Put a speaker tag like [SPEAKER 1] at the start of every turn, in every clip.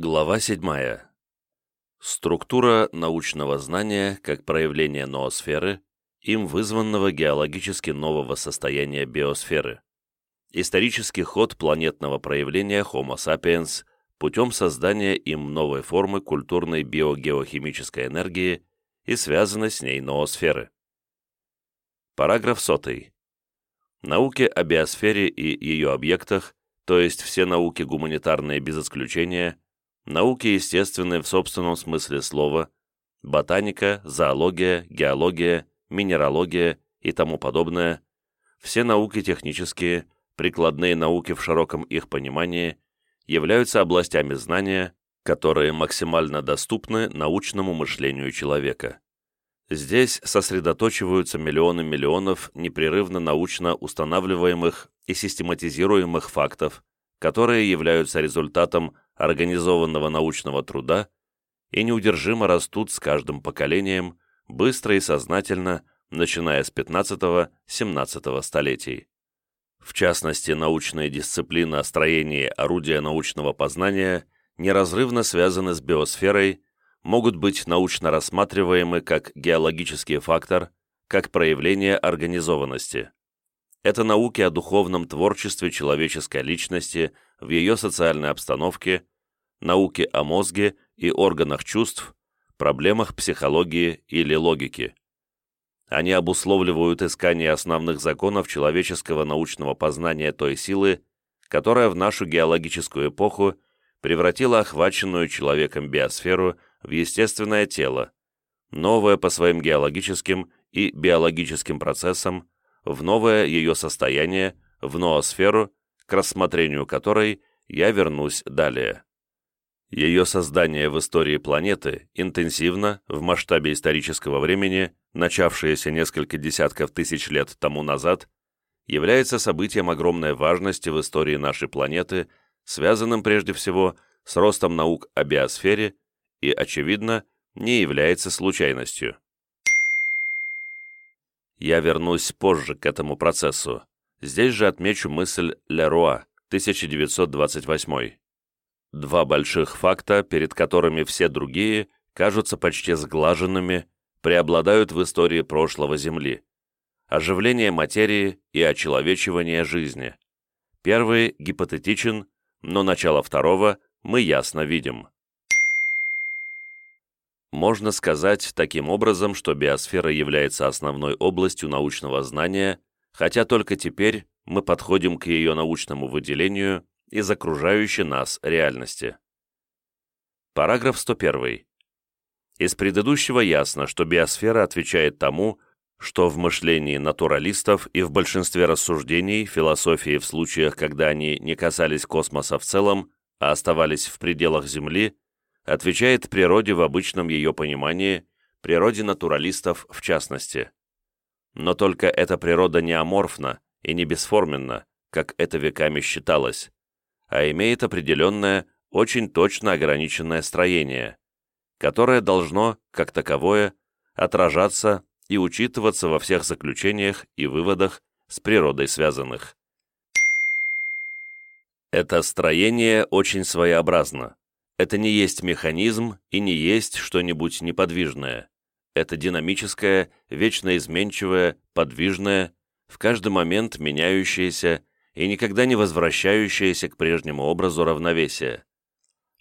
[SPEAKER 1] Глава 7. Структура научного знания как проявление ноосферы, им вызванного геологически нового состояния биосферы. Исторический ход планетного проявления Homo sapiens путем создания им новой формы культурной биогеохимической энергии и связанной с ней ноосферы. Параграф 100. Науки о биосфере и ее объектах, то есть все науки гуманитарные без исключения – науки естественные в собственном смысле слова, ботаника, зоология, геология, минералогия и тому подобное, все науки технические, прикладные науки в широком их понимании, являются областями знания, которые максимально доступны научному мышлению человека. Здесь сосредоточиваются миллионы миллионов непрерывно научно устанавливаемых и систематизируемых фактов, которые являются результатом организованного научного труда и неудержимо растут с каждым поколением, быстро и сознательно, начиная с 15-17 столетий. В частности, научные дисциплины о строении орудия научного познания неразрывно связаны с биосферой, могут быть научно рассматриваемы как геологический фактор, как проявление организованности. Это науки о духовном творчестве человеческой личности в ее социальной обстановке, науки о мозге и органах чувств, проблемах психологии или логики. Они обусловливают искание основных законов человеческого научного познания той силы, которая в нашу геологическую эпоху превратила охваченную человеком биосферу в естественное тело, новое по своим геологическим и биологическим процессам, в новое ее состояние, в ноосферу, к рассмотрению которой я вернусь далее. Ее создание в истории планеты интенсивно, в масштабе исторического времени, начавшееся несколько десятков тысяч лет тому назад, является событием огромной важности в истории нашей планеты, связанным прежде всего с ростом наук о биосфере и, очевидно, не является случайностью. Я вернусь позже к этому процессу. Здесь же отмечу мысль Леруа, 1928. Два больших факта, перед которыми все другие кажутся почти сглаженными, преобладают в истории прошлого Земли. Оживление материи и очеловечивание жизни. Первый гипотетичен, но начало второго мы ясно видим. Можно сказать таким образом, что биосфера является основной областью научного знания, хотя только теперь мы подходим к ее научному выделению из окружающей нас реальности. Параграф 101. Из предыдущего ясно, что биосфера отвечает тому, что в мышлении натуралистов и в большинстве рассуждений философии в случаях, когда они не касались космоса в целом, а оставались в пределах Земли, отвечает природе в обычном ее понимании, природе натуралистов в частности. Но только эта природа не аморфна и не бесформенна, как это веками считалось, а имеет определенное, очень точно ограниченное строение, которое должно, как таковое, отражаться и учитываться во всех заключениях и выводах с природой связанных. Это строение очень своеобразно. Это не есть механизм и не есть что-нибудь неподвижное. Это динамическое, вечно изменчивое, подвижное, в каждый момент меняющееся и никогда не возвращающееся к прежнему образу равновесия.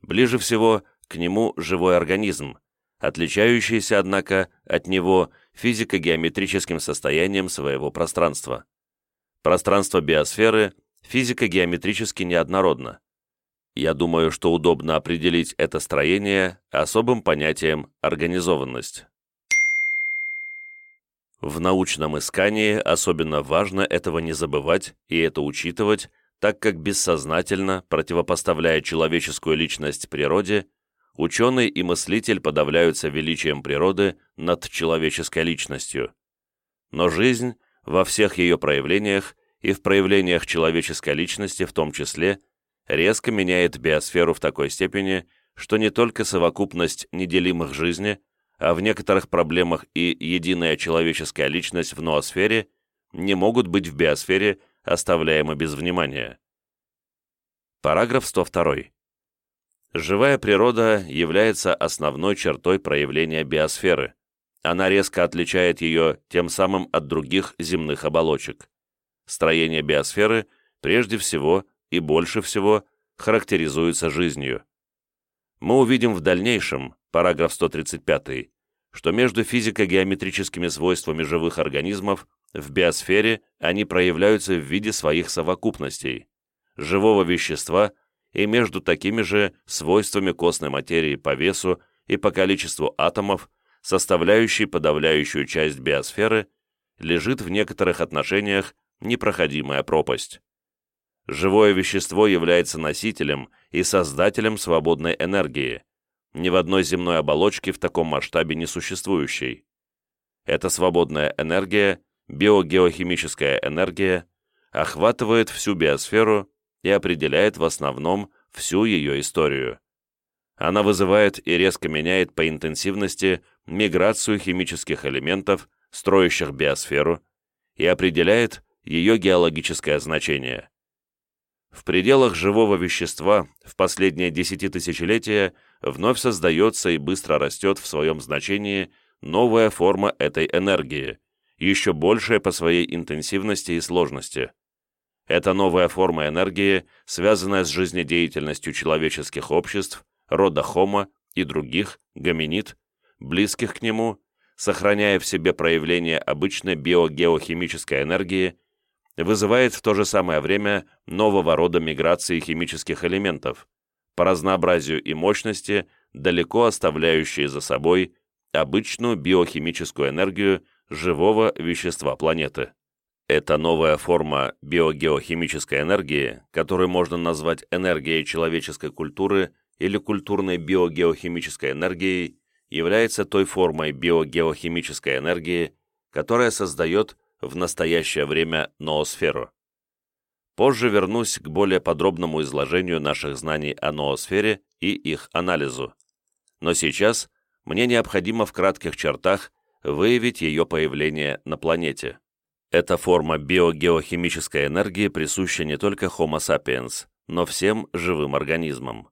[SPEAKER 1] Ближе всего к нему живой организм, отличающийся, однако, от него физико-геометрическим состоянием своего пространства. Пространство биосферы физико-геометрически неоднородно. Я думаю, что удобно определить это строение особым понятием «организованность». В научном искании особенно важно этого не забывать и это учитывать, так как бессознательно, противопоставляя человеческую личность природе, ученый и мыслитель подавляются величием природы над человеческой личностью. Но жизнь во всех ее проявлениях и в проявлениях человеческой личности в том числе резко меняет биосферу в такой степени, что не только совокупность неделимых жизни, а в некоторых проблемах и единая человеческая личность в ноосфере не могут быть в биосфере оставляемы без внимания. Параграф 102. Живая природа является основной чертой проявления биосферы. Она резко отличает ее тем самым от других земных оболочек. Строение биосферы прежде всего и больше всего характеризуется жизнью. Мы увидим в дальнейшем, параграф 135, что между физико-геометрическими свойствами живых организмов в биосфере они проявляются в виде своих совокупностей, живого вещества и между такими же свойствами костной материи по весу и по количеству атомов, составляющей подавляющую часть биосферы, лежит в некоторых отношениях непроходимая пропасть. Живое вещество является носителем и создателем свободной энергии, ни в одной земной оболочке в таком масштабе не существующей. Эта свободная энергия, биогеохимическая энергия, охватывает всю биосферу и определяет в основном всю ее историю. Она вызывает и резко меняет по интенсивности миграцию химических элементов, строящих биосферу, и определяет ее геологическое значение. В пределах живого вещества в последние десятитысячелетия вновь создается и быстро растет в своем значении новая форма этой энергии, еще большая по своей интенсивности и сложности. Эта новая форма энергии, связанная с жизнедеятельностью человеческих обществ, рода Homo и других, гоминид, близких к нему, сохраняя в себе проявление обычной биогеохимической энергии, вызывает в то же самое время нового рода миграции химических элементов, по разнообразию и мощности, далеко оставляющие за собой обычную биохимическую энергию живого вещества планеты. Эта новая форма биогеохимической энергии, которую можно назвать энергией человеческой культуры или культурной биогеохимической энергией, является той формой биогеохимической энергии, которая создает в настоящее время ноосферу. Позже вернусь к более подробному изложению наших знаний о ноосфере и их анализу. Но сейчас мне необходимо в кратких чертах выявить ее появление на планете. Эта форма биогеохимической энергии присуща не только Homo sapiens, но всем живым организмам.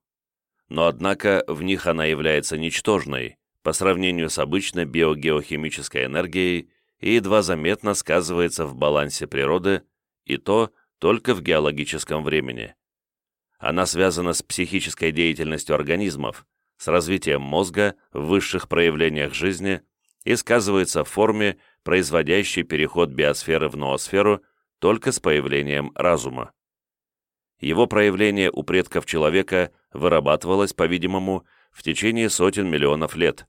[SPEAKER 1] Но однако в них она является ничтожной по сравнению с обычной биогеохимической энергией и едва заметно сказывается в балансе природы, и то только в геологическом времени. Она связана с психической деятельностью организмов, с развитием мозга в высших проявлениях жизни и сказывается в форме, производящей переход биосферы в ноосферу только с появлением разума. Его проявление у предков человека вырабатывалось, по-видимому, в течение сотен миллионов лет,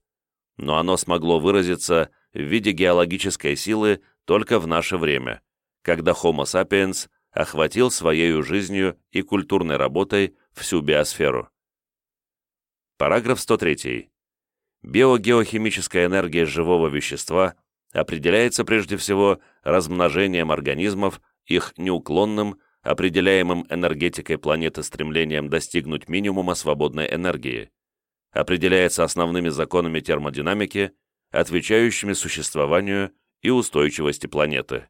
[SPEAKER 1] но оно смогло выразиться в виде геологической силы только в наше время, когда Homo sapiens охватил своей жизнью и культурной работой всю биосферу. Параграф 103. Биогеохимическая энергия живого вещества определяется прежде всего размножением организмов, их неуклонным, определяемым энергетикой планеты стремлением достигнуть минимума свободной энергии, определяется основными законами термодинамики – отвечающими существованию и устойчивости планеты.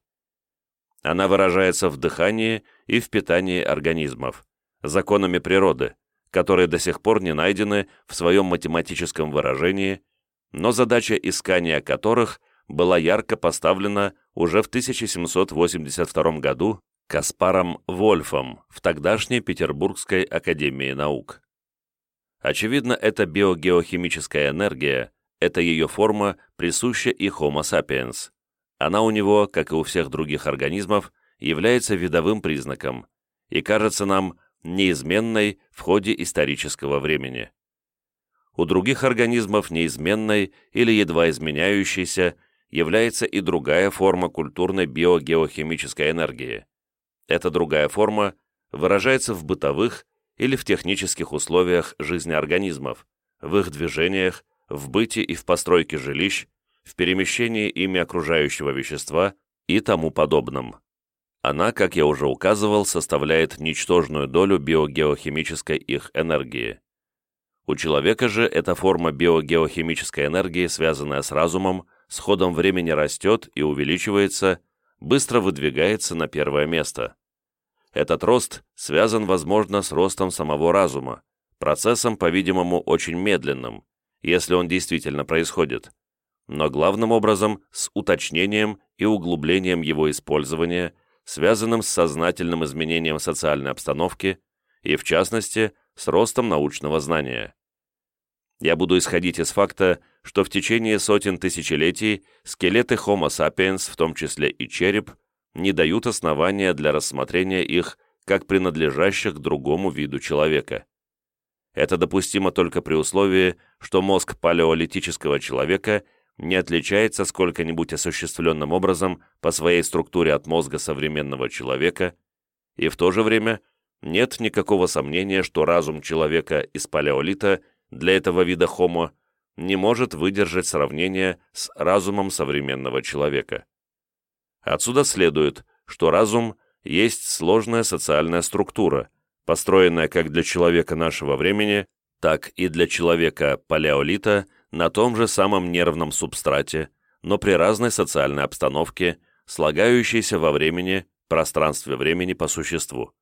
[SPEAKER 1] Она выражается в дыхании и в питании организмов, законами природы, которые до сих пор не найдены в своем математическом выражении, но задача искания которых была ярко поставлена уже в 1782 году Каспаром Вольфом в тогдашней Петербургской академии наук. Очевидно, эта биогеохимическая энергия эта ее форма присуща и Homo sapiens. Она у него, как и у всех других организмов, является видовым признаком и кажется нам неизменной в ходе исторического времени. У других организмов неизменной или едва изменяющейся является и другая форма культурной биогеохимической энергии. Эта другая форма выражается в бытовых или в технических условиях жизни организмов, в их движениях, в быте и в постройке жилищ, в перемещении ими окружающего вещества и тому подобном. Она, как я уже указывал, составляет ничтожную долю биогеохимической их энергии. У человека же эта форма биогеохимической энергии, связанная с разумом, с ходом времени растет и увеличивается, быстро выдвигается на первое место. Этот рост связан, возможно, с ростом самого разума, процессом, по-видимому, очень медленным, если он действительно происходит, но главным образом с уточнением и углублением его использования, связанным с сознательным изменением социальной обстановки и, в частности, с ростом научного знания. Я буду исходить из факта, что в течение сотен тысячелетий скелеты Homo sapiens, в том числе и череп, не дают основания для рассмотрения их как принадлежащих другому виду человека. Это допустимо только при условии, что мозг палеолитического человека не отличается сколько-нибудь осуществленным образом по своей структуре от мозга современного человека, и в то же время нет никакого сомнения, что разум человека из палеолита для этого вида Homo не может выдержать сравнение с разумом современного человека. Отсюда следует, что разум есть сложная социальная структура, построенная как для человека нашего времени, так и для человека палеолита на том же самом нервном субстрате, но при разной социальной обстановке, слагающейся во времени, пространстве времени по существу.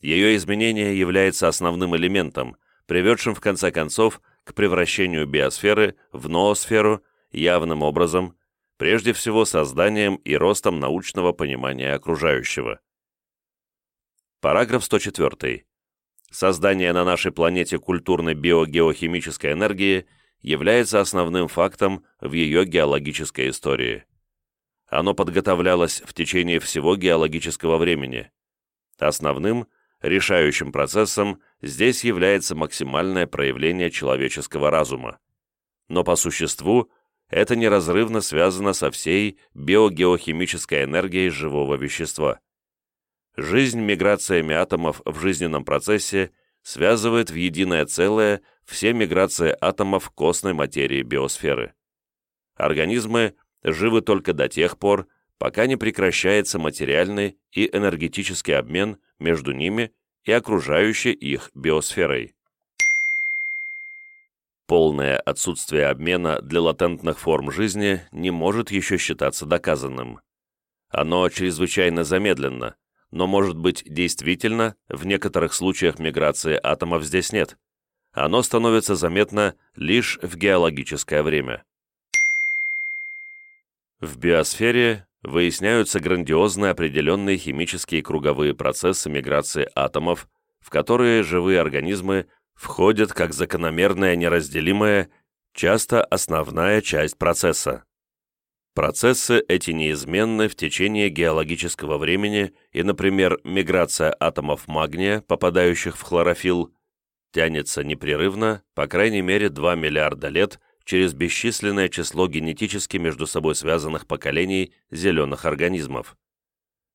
[SPEAKER 1] Ее изменение является основным элементом, приведшим в конце концов к превращению биосферы в ноосферу явным образом, прежде всего созданием и ростом научного понимания окружающего. Параграф 104. Создание на нашей планете культурной биогеохимической энергии является основным фактом в ее геологической истории. Оно подготовлялось в течение всего геологического времени. Основным, решающим процессом здесь является максимальное проявление человеческого разума. Но по существу это неразрывно связано со всей биогеохимической энергией живого вещества. Жизнь миграциями атомов в жизненном процессе связывает в единое целое все миграции атомов костной материи биосферы. Организмы живы только до тех пор, пока не прекращается материальный и энергетический обмен между ними и окружающей их биосферой. Полное отсутствие обмена для латентных форм жизни не может еще считаться доказанным. Оно чрезвычайно замедленно, но может быть действительно, в некоторых случаях миграции атомов здесь нет. Оно становится заметно лишь в геологическое время. В биосфере выясняются грандиозные определенные химические круговые процессы миграции атомов, в которые живые организмы входят как закономерная неразделимая, часто основная часть процесса. Процессы эти неизменны в течение геологического времени, и, например, миграция атомов магния, попадающих в хлорофилл, тянется непрерывно, по крайней мере 2 миллиарда лет, через бесчисленное число генетически между собой связанных поколений зеленых организмов.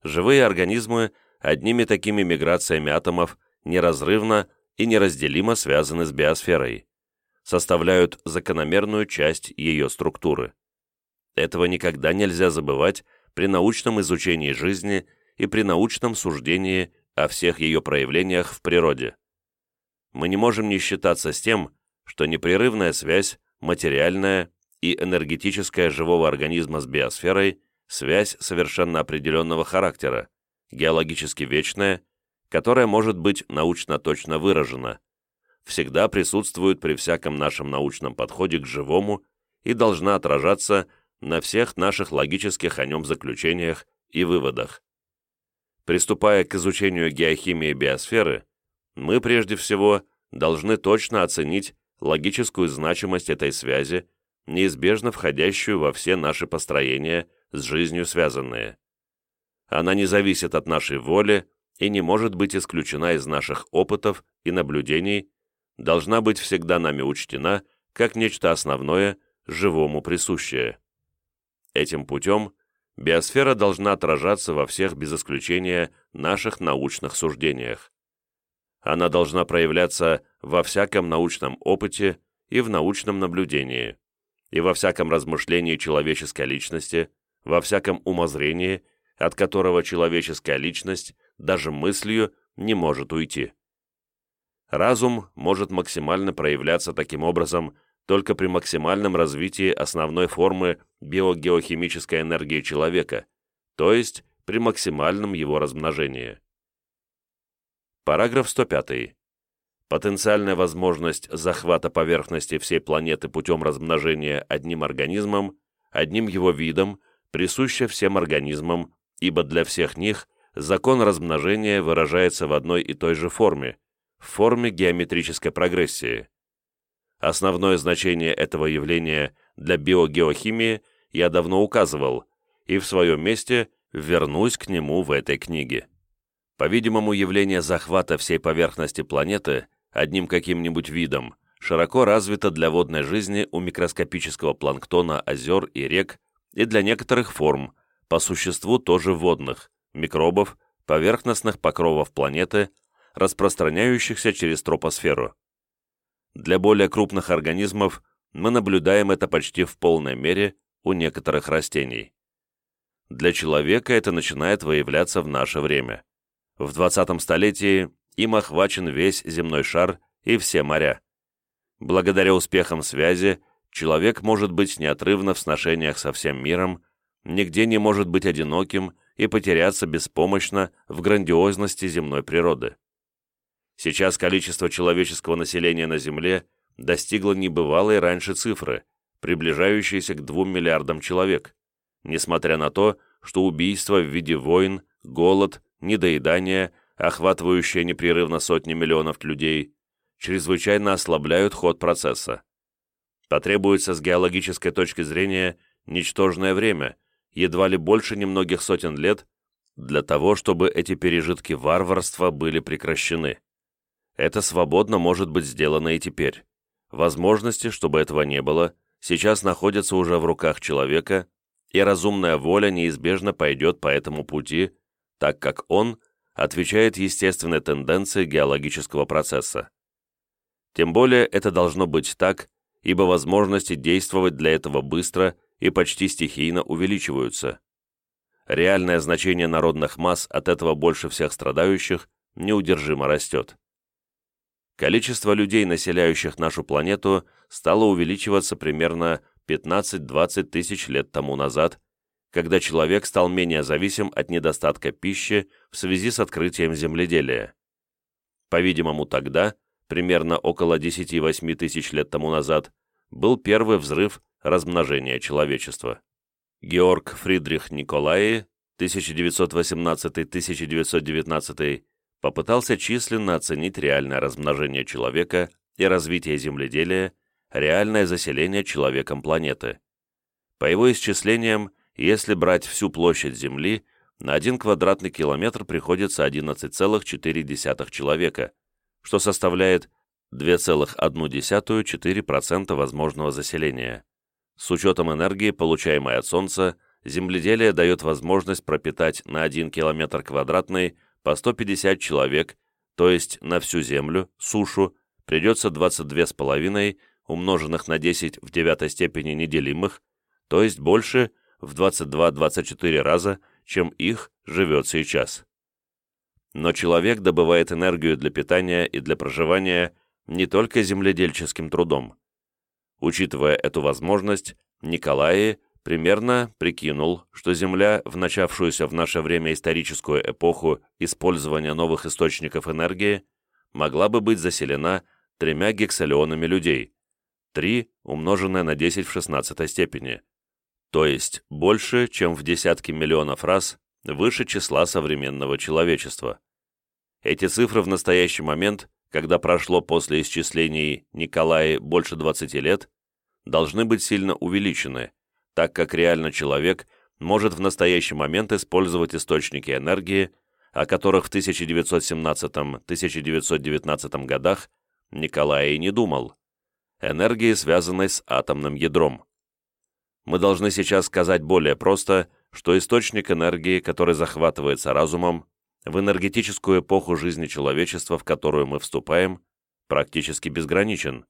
[SPEAKER 1] Живые организмы одними такими миграциями атомов неразрывно и неразделимо связаны с биосферой, составляют закономерную часть ее структуры. Этого никогда нельзя забывать при научном изучении жизни и при научном суждении о всех ее проявлениях в природе. Мы не можем не считаться с тем, что непрерывная связь, материальная и энергетическая живого организма с биосферой – связь совершенно определенного характера, геологически вечная которая может быть научно точно выражена, всегда присутствует при всяком нашем научном подходе к живому и должна отражаться на всех наших логических о нем заключениях и выводах. Приступая к изучению геохимии биосферы, мы прежде всего должны точно оценить логическую значимость этой связи, неизбежно входящую во все наши построения с жизнью связанные. Она не зависит от нашей воли, и не может быть исключена из наших опытов и наблюдений, должна быть всегда нами учтена как нечто основное, живому присущее. Этим путем биосфера должна отражаться во всех без исключения наших научных суждениях. Она должна проявляться во всяком научном опыте и в научном наблюдении, и во всяком размышлении человеческой личности, во всяком умозрении, от которого человеческая личность даже мыслью не может уйти. Разум может максимально проявляться таким образом только при максимальном развитии основной формы биогеохимической энергии человека, то есть при максимальном его размножении. Параграф 105. потенциальная возможность захвата поверхности всей планеты путем размножения одним организмом, одним его видом, присуща всем организмам, ибо для всех них закон размножения выражается в одной и той же форме, в форме геометрической прогрессии. Основное значение этого явления для биогеохимии я давно указывал, и в своем месте вернусь к нему в этой книге. По-видимому, явление захвата всей поверхности планеты одним каким-нибудь видом широко развито для водной жизни у микроскопического планктона озер и рек и для некоторых форм, по существу тоже водных, микробов, поверхностных покровов планеты, распространяющихся через тропосферу. Для более крупных организмов мы наблюдаем это почти в полной мере у некоторых растений. Для человека это начинает выявляться в наше время. В 20 столетии им охвачен весь земной шар и все моря. Благодаря успехам связи, человек может быть неотрывно в сношениях со всем миром, нигде не может быть одиноким и потеряться беспомощно в грандиозности земной природы. Сейчас количество человеческого населения на Земле достигло небывалой раньше цифры, приближающейся к 2 миллиардам человек, несмотря на то, что убийства в виде войн, голод, недоедание, охватывающие непрерывно сотни миллионов людей, чрезвычайно ослабляют ход процесса. Потребуется с геологической точки зрения ничтожное время, едва ли больше немногих сотен лет, для того, чтобы эти пережитки варварства были прекращены. Это свободно может быть сделано и теперь. Возможности, чтобы этого не было, сейчас находятся уже в руках человека, и разумная воля неизбежно пойдет по этому пути, так как он отвечает естественной тенденции геологического процесса. Тем более это должно быть так, ибо возможности действовать для этого быстро и почти стихийно увеличиваются. Реальное значение народных масс от этого больше всех страдающих неудержимо растет. Количество людей, населяющих нашу планету, стало увеличиваться примерно 15-20 тысяч лет тому назад, когда человек стал менее зависим от недостатка пищи в связи с открытием земледелия. По-видимому, тогда, примерно около 10-8 тысяч лет тому назад, был первый взрыв размножения человечества. Георг Фридрих Николаи, 1918-1919, попытался численно оценить реальное размножение человека и развитие земледелия, реальное заселение человеком планеты. По его исчислениям, если брать всю площадь Земли, на один квадратный километр приходится 11,4 человека, что составляет 2,1-4% возможного заселения. С учетом энергии, получаемой от Солнца, земледелие дает возможность пропитать на 1 километр квадратный по 150 человек, то есть на всю землю, сушу, придется 22,5 умноженных на 10 в девятой степени неделимых, то есть больше в 22-24 раза, чем их живет сейчас. Но человек добывает энергию для питания и для проживания не только земледельческим трудом. Учитывая эту возможность, Николай примерно прикинул, что Земля в начавшуюся в наше время историческую эпоху использования новых источников энергии могла бы быть заселена тремя гексалионами людей, 3 умноженное на 10 в 16 степени, то есть больше, чем в десятки миллионов раз выше числа современного человечества. Эти цифры в настоящий момент, когда прошло после исчислений Николая больше 20 лет, должны быть сильно увеличены, так как реально человек может в настоящий момент использовать источники энергии, о которых в 1917-1919 годах Николай и не думал энергии, связанной с атомным ядром. Мы должны сейчас сказать более просто, что источник энергии, который захватывается разумом, в энергетическую эпоху жизни человечества, в которую мы вступаем, практически безграничен.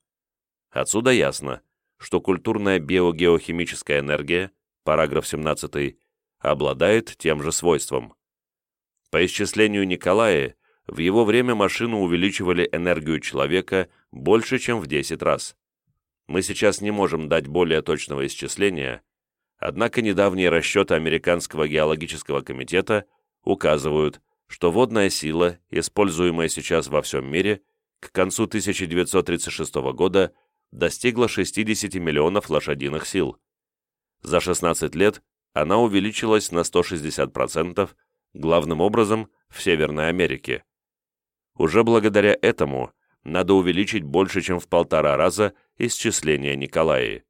[SPEAKER 1] Отсюда ясно, что культурная биогеохимическая энергия, параграф 17, обладает тем же свойством. По исчислению Николая, в его время машину увеличивали энергию человека больше, чем в 10 раз. Мы сейчас не можем дать более точного исчисления, однако недавние расчеты Американского геологического комитета указывают, что водная сила, используемая сейчас во всем мире, к концу 1936 года достигла 60 миллионов лошадиных сил. За 16 лет она увеличилась на 160%, главным образом в Северной Америке. Уже благодаря этому надо увеличить больше, чем в полтора раза исчисление Николаи.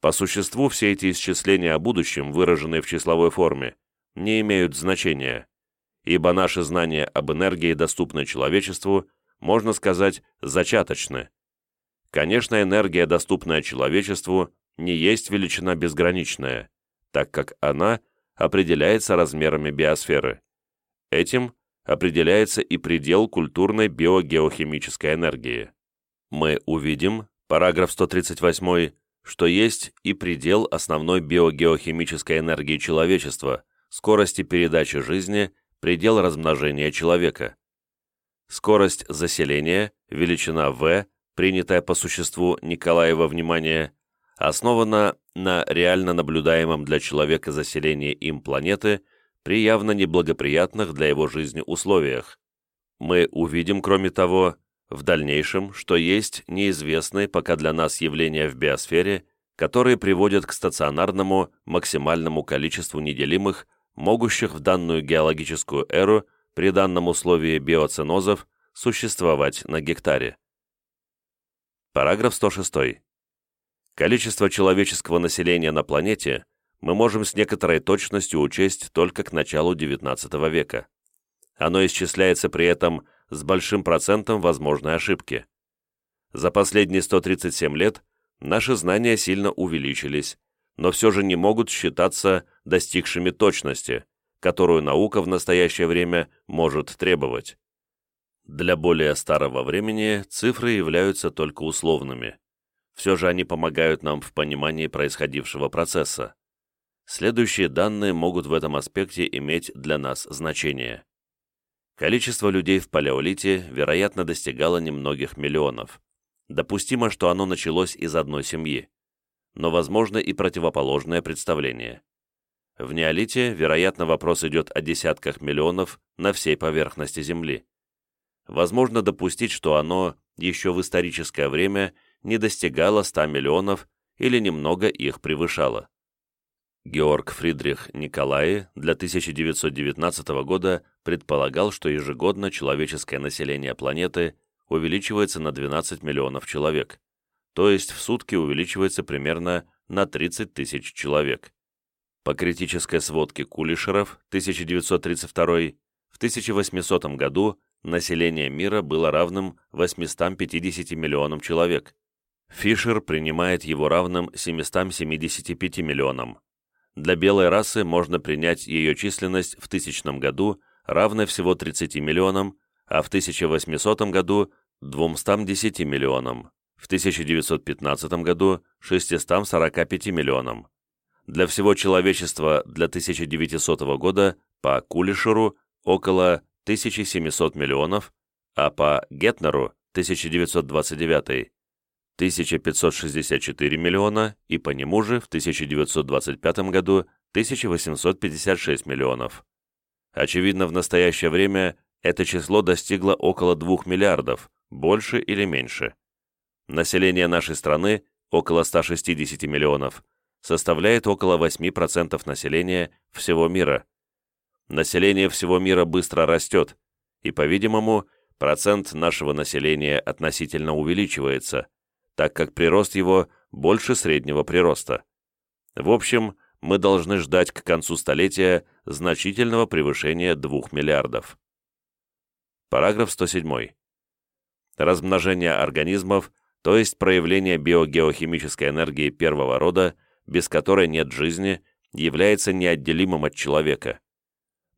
[SPEAKER 1] По существу все эти исчисления о будущем, выраженные в числовой форме, не имеют значения, ибо наши знания об энергии, доступной человечеству, можно сказать, зачаточны. Конечно, энергия, доступная человечеству, не есть величина безграничная, так как она определяется размерами биосферы. Этим определяется и предел культурной биогеохимической энергии. Мы увидим, параграф 138, что есть и предел основной биогеохимической энергии человечества, скорости передачи жизни, предел размножения человека. Скорость заселения, величина v, принятая по существу Николаева внимание, основана на реально наблюдаемом для человека заселении им планеты при явно неблагоприятных для его жизни условиях. Мы увидим, кроме того, в дальнейшем, что есть неизвестные пока для нас явления в биосфере, которые приводят к стационарному максимальному количеству неделимых, могущих в данную геологическую эру при данном условии биоценозов существовать на гектаре. Параграф 106. Количество человеческого населения на планете мы можем с некоторой точностью учесть только к началу XIX века. Оно исчисляется при этом с большим процентом возможной ошибки. За последние 137 лет наши знания сильно увеличились, но все же не могут считаться достигшими точности, которую наука в настоящее время может требовать. Для более старого времени цифры являются только условными все же они помогают нам в понимании происходившего процесса. Следующие данные могут в этом аспекте иметь для нас значение. Количество людей в палеолите, вероятно, достигало немногих миллионов. Допустимо, что оно началось из одной семьи. Но возможно и противоположное представление. В неолите, вероятно, вопрос идет о десятках миллионов на всей поверхности Земли. Возможно допустить, что оно еще в историческое время – не достигала 100 миллионов или немного их превышала. Георг Фридрих Николаи для 1919 года предполагал, что ежегодно человеческое население планеты увеличивается на 12 миллионов человек, то есть в сутки увеличивается примерно на 30 тысяч человек. По критической сводке Кулишеров 1932 в 1800 году население мира было равным 850 миллионам человек, Фишер принимает его равным 775 миллионам. Для белой расы можно принять ее численность в тысячном году равной всего 30 миллионам, а в 1800 году – 210 миллионам, в 1915 году – 645 миллионам. Для всего человечества для 1900 года по Кулишеру около 1700 миллионов, а по Гетнеру 1929 1564 миллиона и по нему же в 1925 году 1856 миллионов. Очевидно, в настоящее время это число достигло около 2 миллиардов, больше или меньше. Население нашей страны, около 160 миллионов, составляет около 8% населения всего мира. Население всего мира быстро растет, и, по-видимому, процент нашего населения относительно увеличивается – так как прирост его больше среднего прироста. В общем, мы должны ждать к концу столетия значительного превышения 2 миллиардов. Параграф 107. Размножение организмов, то есть проявление биогеохимической энергии первого рода, без которой нет жизни, является неотделимым от человека.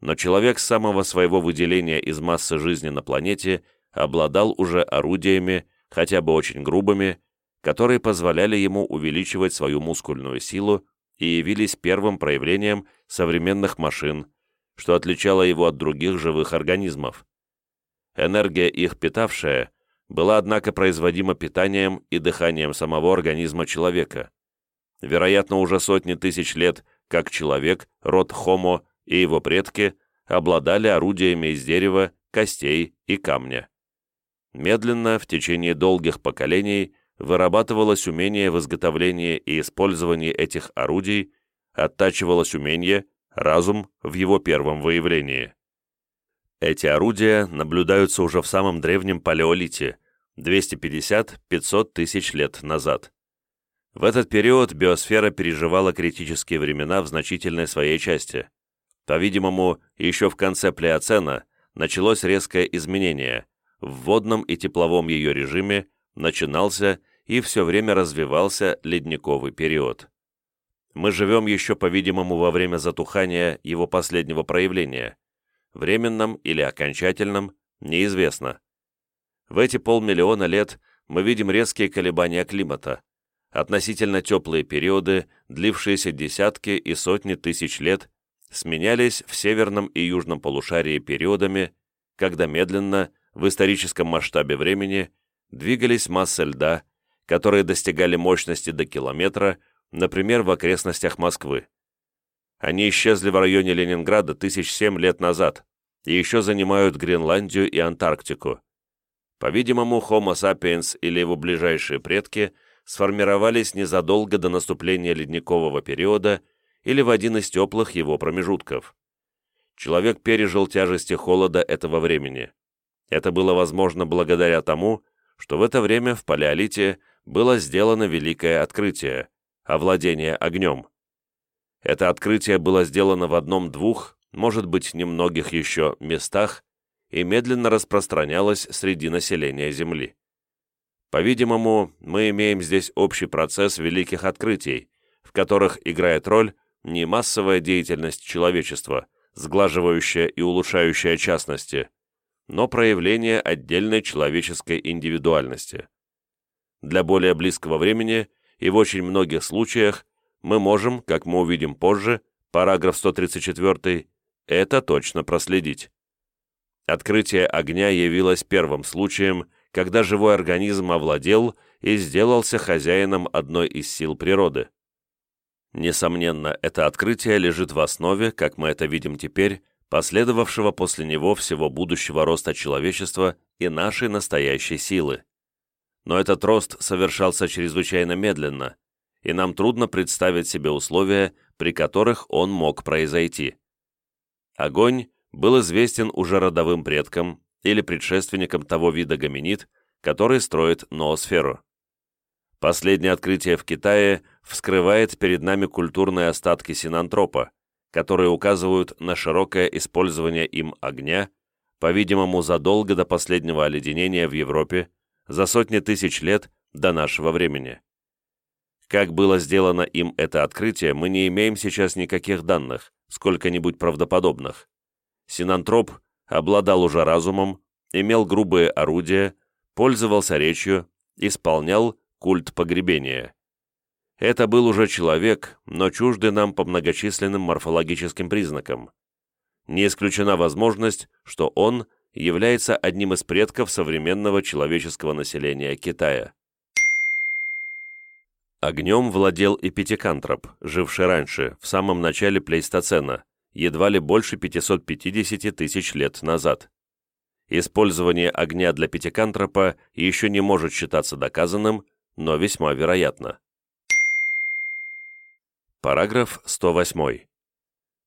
[SPEAKER 1] Но человек с самого своего выделения из массы жизни на планете обладал уже орудиями, хотя бы очень грубыми, которые позволяли ему увеличивать свою мускульную силу и явились первым проявлением современных машин, что отличало его от других живых организмов. Энергия их питавшая была, однако, производима питанием и дыханием самого организма человека. Вероятно, уже сотни тысяч лет, как человек, род Homo и его предки обладали орудиями из дерева, костей и камня. медленно, в течение долгих поколений, вырабатывалось умение в изготовлении и использовании этих орудий, оттачивалось умение, разум в его первом выявлении. Эти орудия наблюдаются уже в самом древнем палеолите, 250-500 тысяч лет назад. В этот период биосфера переживала критические времена в значительной своей части. По-видимому, еще в конце Плеоцена началось резкое изменение. В водном и тепловом ее режиме начинался и все время развивался ледниковый период. Мы живем еще, по-видимому, во время затухания его последнего проявления. Временном или окончательном – неизвестно. В эти полмиллиона лет мы видим резкие колебания климата, относительно теплые периоды, длившиеся десятки и сотни тысяч лет, сменялись в северном и южном полушарии периодами, когда медленно, в историческом масштабе времени, двигались массы льда, которые достигали мощности до километра, например, в окрестностях Москвы. Они исчезли в районе Ленинграда тысяч семь лет назад и еще занимают Гренландию и Антарктику. По-видимому, Homo sapiens или его ближайшие предки сформировались незадолго до наступления ледникового периода или в один из теплых его промежутков. Человек пережил тяжести холода этого времени. Это было возможно благодаря тому, что в это время в палеолите было сделано великое открытие – овладение огнем. Это открытие было сделано в одном-двух, может быть, немногих еще местах и медленно распространялось среди населения Земли. По-видимому, мы имеем здесь общий процесс великих открытий, в которых играет роль не массовая деятельность человечества, сглаживающая и улучшающая частности, но проявление отдельной человеческой индивидуальности. Для более близкого времени и в очень многих случаях мы можем, как мы увидим позже, параграф 134, это точно проследить. Открытие огня явилось первым случаем, когда живой организм овладел и сделался хозяином одной из сил природы. Несомненно, это открытие лежит в основе, как мы это видим теперь, последовавшего после него всего будущего роста человечества и нашей настоящей силы. Но этот рост совершался чрезвычайно медленно, и нам трудно представить себе условия, при которых он мог произойти. Огонь был известен уже родовым предкам или предшественникам того вида гоминид, который строит ноосферу. Последнее открытие в Китае вскрывает перед нами культурные остатки синантропа, которые указывают на широкое использование им огня, по-видимому, задолго до последнего оледенения в Европе, за сотни тысяч лет до нашего времени. Как было сделано им это открытие, мы не имеем сейчас никаких данных, сколько-нибудь правдоподобных. Синантроп обладал уже разумом, имел грубые орудия, пользовался речью, исполнял культ погребения. Это был уже человек, но чуждый нам по многочисленным морфологическим признакам. Не исключена возможность, что он является одним из предков современного человеческого населения Китая. Огнем владел и Пятикантроп, живший раньше, в самом начале Плейстоцена, едва ли больше 550 тысяч лет назад. Использование огня для Пятикантропа еще не может считаться доказанным, но весьма вероятно. Параграф 108.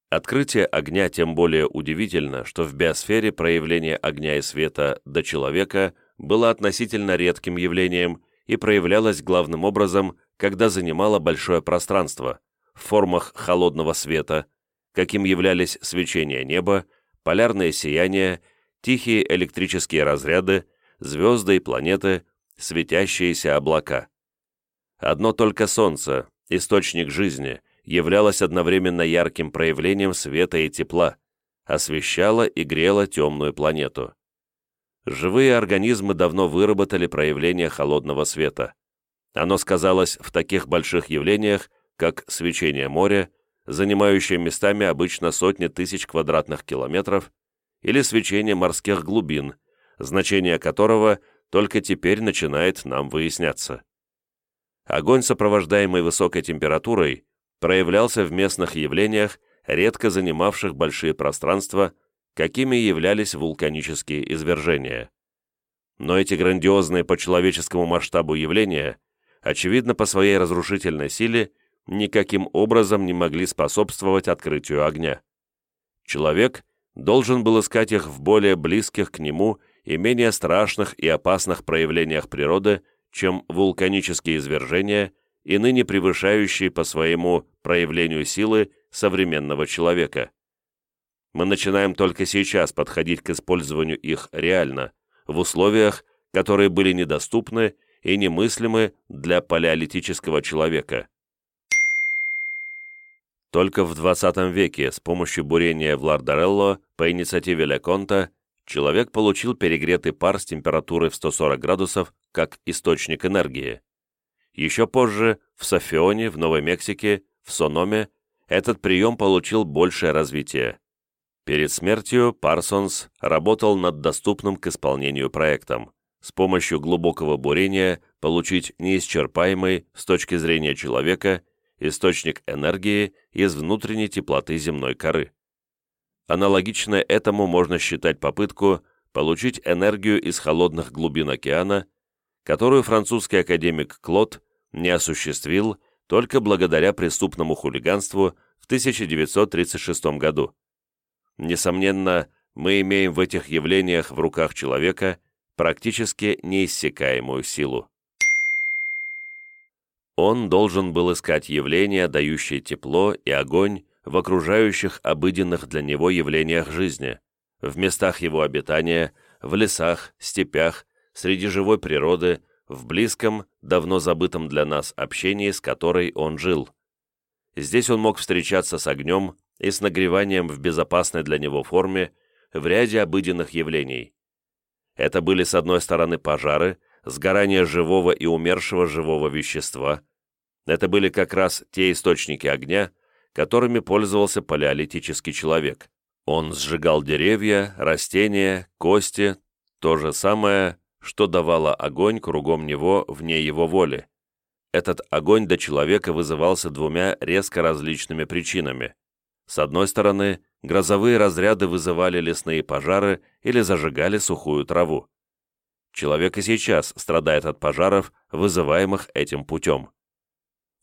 [SPEAKER 1] Открытие огня тем более удивительно, что в биосфере проявление огня и света до человека было относительно редким явлением и проявлялось главным образом, когда занимало большое пространство, в формах холодного света, каким являлись свечение неба, полярное сияние, тихие электрические разряды, звезды и планеты, светящиеся облака. Одно только Солнце, источник жизни, являлось одновременно ярким проявлением света и тепла, освещало и грело темную планету. Живые организмы давно выработали проявление холодного света. Оно сказалось в таких больших явлениях, как свечение моря, занимающее местами обычно сотни тысяч квадратных километров, или свечение морских глубин, значение которого только теперь начинает нам выясняться. Огонь, сопровождаемый высокой температурой, проявлялся в местных явлениях, редко занимавших большие пространства, какими являлись вулканические извержения. Но эти грандиозные по человеческому масштабу явления, очевидно по своей разрушительной силе, никаким образом не могли способствовать открытию огня. Человек должен был искать их в более близких к нему и менее страшных и опасных проявлениях природы, чем вулканические извержения и ныне превышающие по своему проявлению силы современного человека. Мы начинаем только сейчас подходить к использованию их реально, в условиях, которые были недоступны и немыслимы для палеолитического человека. Только в 20 веке с помощью бурения в Лардарелло по инициативе Леконта человек получил перегретый пар с температурой в 140 градусов как источник энергии. Еще позже в Софионе, в Новой Мексике, в Сономе этот прием получил большее развитие. Перед смертью Парсонс работал над доступным к исполнению проектом с помощью глубокого бурения получить неисчерпаемый с точки зрения человека источник энергии из внутренней теплоты земной коры. Аналогично этому можно считать попытку получить энергию из холодных глубин океана, которую французский академик Клод не осуществил только благодаря преступному хулиганству в 1936 году. Несомненно, мы имеем в этих явлениях в руках человека практически неиссякаемую силу. Он должен был искать явления, дающие тепло и огонь в окружающих обыденных для него явлениях жизни, в местах его обитания, в лесах, степях, среди живой природы, в близком, давно забытом для нас общении, с которой он жил. Здесь он мог встречаться с огнем и с нагреванием в безопасной для него форме в ряде обыденных явлений. Это были, с одной стороны, пожары, сгорание живого и умершего живого вещества. Это были как раз те источники огня, которыми пользовался палеолитический человек. Он сжигал деревья, растения, кости, то же самое, что давало огонь кругом него вне его воли. Этот огонь до человека вызывался двумя резко различными причинами. С одной стороны, грозовые разряды вызывали лесные пожары или зажигали сухую траву. Человек и сейчас страдает от пожаров, вызываемых этим путем.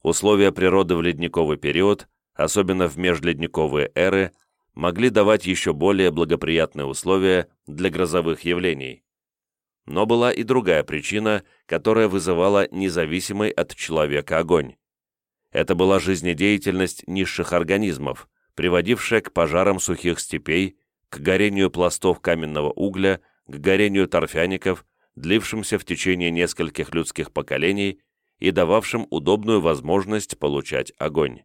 [SPEAKER 1] Условия природы в ледниковый период, особенно в межледниковые эры, могли давать еще более благоприятные условия для грозовых явлений. Но была и другая причина, которая вызывала независимый от человека огонь. Это была жизнедеятельность низших организмов, приводившая к пожарам сухих степей, к горению пластов каменного угля, к горению торфяников, длившимся в течение нескольких людских поколений и дававшим удобную возможность получать огонь.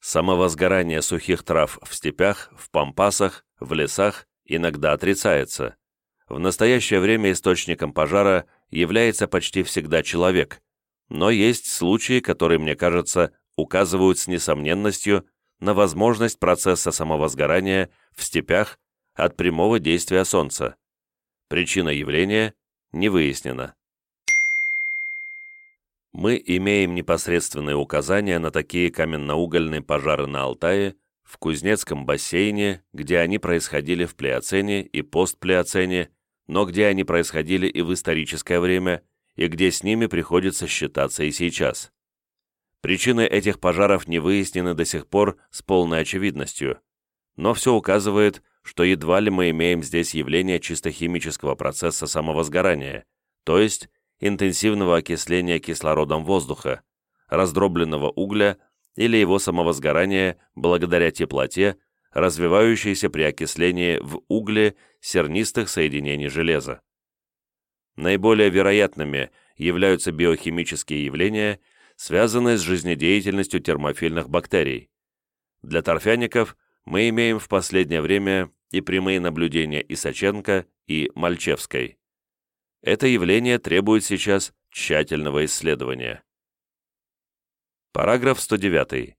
[SPEAKER 1] Самовозгорание сухих трав в степях, в пампасах, в лесах иногда отрицается. В настоящее время источником пожара является почти всегда человек, но есть случаи, которые, мне кажется, указывают с несомненностью на возможность процесса самовозгорания в степях от прямого действия Солнца. Причина явления не выяснена. Мы имеем непосредственные указания на такие каменноугольные пожары на Алтае, в Кузнецком бассейне, где они происходили в Плеоцене и постплеоцене, но где они происходили и в историческое время, и где с ними приходится считаться и сейчас. Причины этих пожаров не выяснены до сих пор с полной очевидностью, но все указывает, что едва ли мы имеем здесь явление чисто химического процесса самовозгорания, то есть интенсивного окисления кислородом воздуха, раздробленного угля или его самовозгорания благодаря теплоте, развивающейся при окислении в угле сернистых соединений железа. Наиболее вероятными являются биохимические явления, связанные с жизнедеятельностью термофильных бактерий. Для торфяников мы имеем в последнее время и прямые наблюдения Исаченко и Мальчевской. Это явление требует сейчас тщательного исследования. Параграф 109.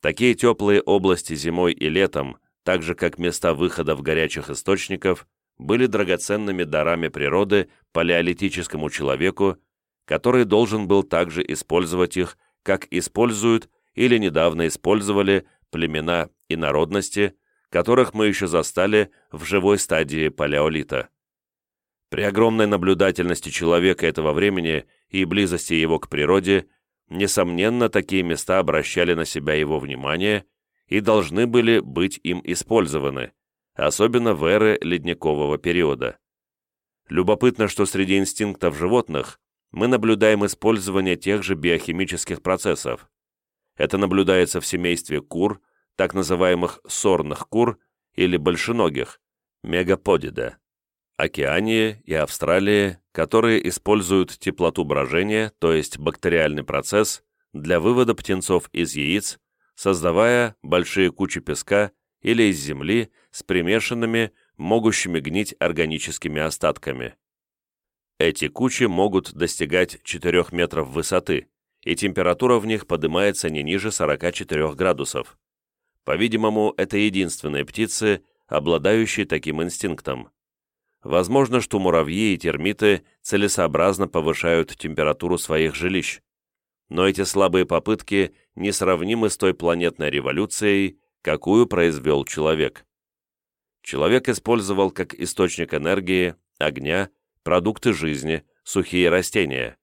[SPEAKER 1] Такие теплые области зимой и летом, так же как места выходов горячих источников, были драгоценными дарами природы палеолитическому человеку, который должен был также использовать их, как используют или недавно использовали племена и народности, которых мы еще застали в живой стадии палеолита. При огромной наблюдательности человека этого времени и близости его к природе, несомненно, такие места обращали на себя его внимание и должны были быть им использованы, особенно в эры ледникового периода. Любопытно, что среди инстинктов животных мы наблюдаем использование тех же биохимических процессов. Это наблюдается в семействе кур, так называемых сорных кур или большеногих, мегаподида. Океании и Австралии, которые используют теплоту брожения, то есть бактериальный процесс, для вывода птенцов из яиц, создавая большие кучи песка или из земли с примешанными, могущими гнить органическими остатками. Эти кучи могут достигать 4 метров высоты, и температура в них поднимается не ниже 44 градусов. По-видимому, это единственные птицы, обладающие таким инстинктом. Возможно, что муравьи и термиты целесообразно повышают температуру своих жилищ. Но эти слабые попытки несравнимы с той планетной революцией, какую произвел человек. Человек использовал как источник энергии, огня, продукты жизни, сухие растения.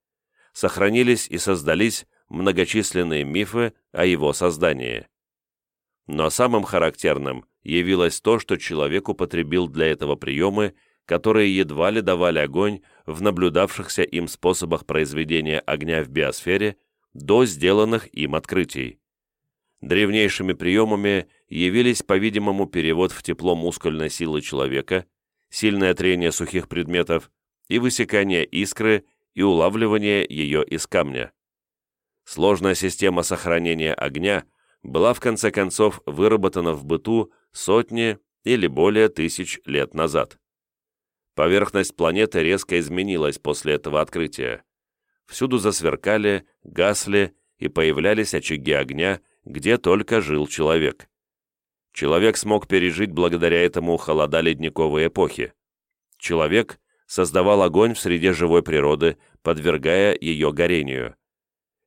[SPEAKER 1] Сохранились и создались многочисленные мифы о его создании. Но самым характерным явилось то, что человек употребил для этого приемы, которые едва ли давали огонь в наблюдавшихся им способах произведения огня в биосфере до сделанных им открытий. Древнейшими приемами явились, по-видимому, перевод в тепло мускульной силы человека, сильное трение сухих предметов и высекание искры и улавливание ее из камня. Сложная система сохранения огня была в конце концов выработана в быту сотни или более тысяч лет назад. Поверхность планеты резко изменилась после этого открытия. Всюду засверкали, гасли и появлялись очаги огня, где только жил человек. Человек смог пережить благодаря этому холода ледниковой эпохи. Человек создавал огонь в среде живой природы, подвергая ее горению.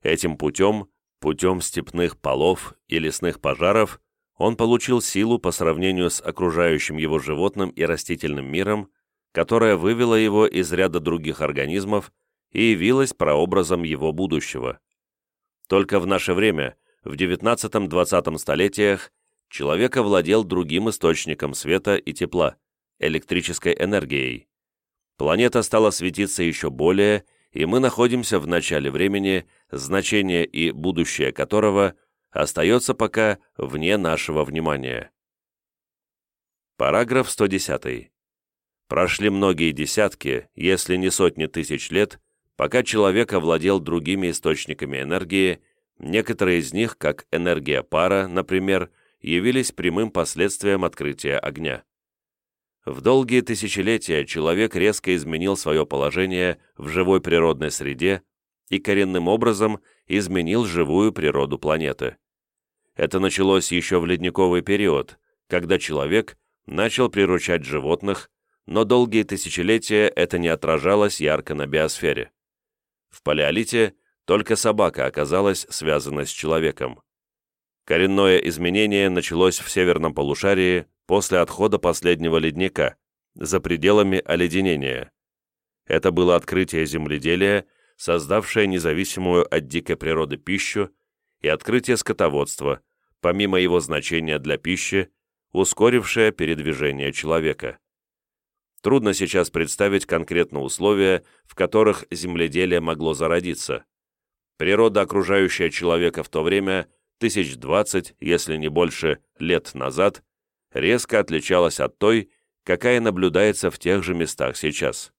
[SPEAKER 1] Этим путем, путем степных полов и лесных пожаров, он получил силу по сравнению с окружающим его животным и растительным миром, которая вывела его из ряда других организмов и явилась прообразом его будущего. Только в наше время, в XIX-XX столетиях, человек овладел другим источником света и тепла – электрической энергией. Планета стала светиться еще более, и мы находимся в начале времени, значение и будущее которого остается пока вне нашего внимания. Параграф 110. Прошли многие десятки, если не сотни тысяч лет, пока человек овладел другими источниками энергии, некоторые из них, как энергия пара, например, явились прямым последствием открытия огня. В долгие тысячелетия человек резко изменил свое положение в живой природной среде и коренным образом изменил живую природу планеты. Это началось еще в ледниковый период, когда человек начал приручать животных, но долгие тысячелетия это не отражалось ярко на биосфере. В палеолите только собака оказалась связана с человеком. Коренное изменение началось в северном полушарии после отхода последнего ледника, за пределами оледенения. Это было открытие земледелия, создавшее независимую от дикой природы пищу, и открытие скотоводства, помимо его значения для пищи, ускорившее передвижение человека. Трудно сейчас представить конкретно условия, в которых земледелие могло зародиться. Природа, окружающая человека в то время, тысяч двадцать, если не больше, лет назад, резко отличалась от той, какая наблюдается в тех же местах сейчас.